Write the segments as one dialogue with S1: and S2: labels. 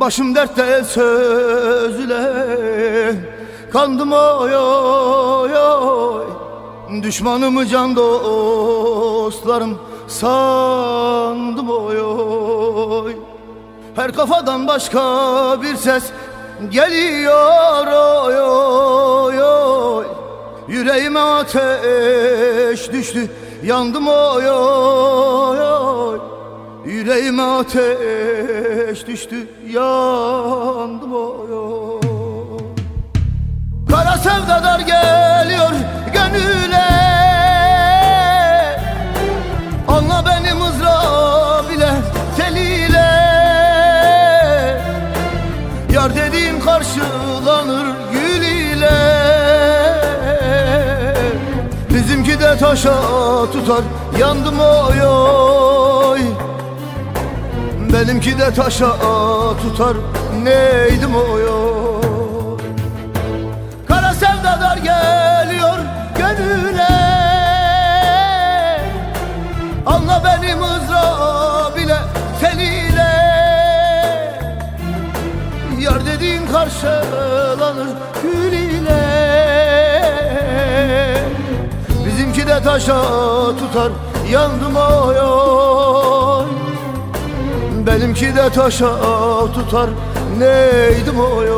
S1: Başım dertte sözüle Kandım oy oy oy. Düşmanımı can dostlarım Sandım oy oy. Her kafadan başka bir ses Geliyor oy oy oy. Yüreğime ateş düştü Yandım oy oy Yüreğime ateş düştü Yandım oy Kara sevdalar geliyor gönüle. Anla beni mızrab ile teliyle Yar dediğim karşılanır gül ile. Bizimki de taşa tutar yandım oy oy Benimki de taşa tutar neydim oy oy Kara sevdalar geliyor gönüle. Anla beni mızrab ile teliyle Yar dediğin karşılanır gül ile. Bizimki de taşa tutar yandım oy oy Benimki de taşa tutar. Neydim oy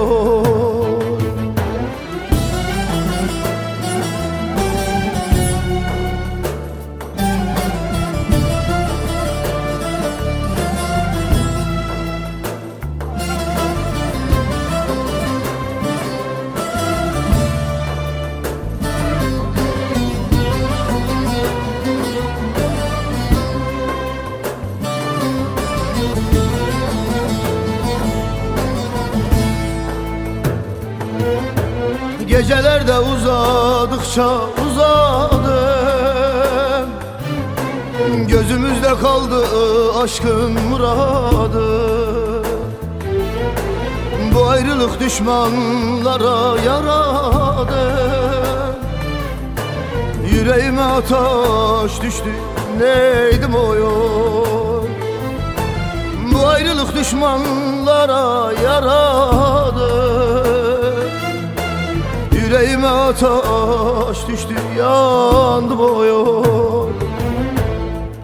S1: oy Gecelerde uzadıkça uzadım. Gözümüzde kaldı aşkın muradı. Bu ayrılık düşmanlara yaradı. Yüreğime ateş düştü neydim o yol? Bu ayrılık düşmanlara yaradı Yüreğime ateş düştü yandım oy oy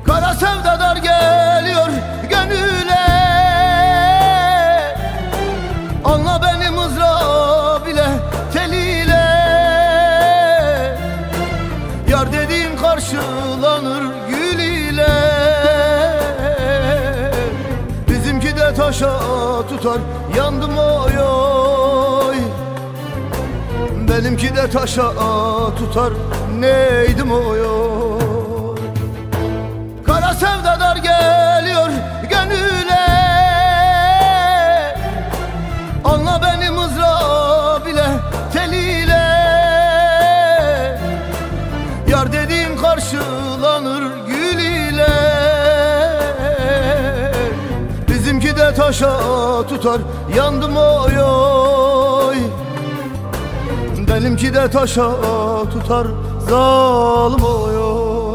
S1: Kara sevdalar geliyor gönüle. Anla beni mızrab ile teliyle. Yar dediğin karşılanır gül ile. Bizimki de taşa tutar yandım oy oy Benimki de taşa tutar. Neydim oy oy Kara sevdalar geliyor gönüle. Anla beni mızrab ile teliyle. Yar dediğin karşılanır gül ile. Bizimki de taşa tutar. Yandım oy oy Benimki de taşa tutar zalim oy oy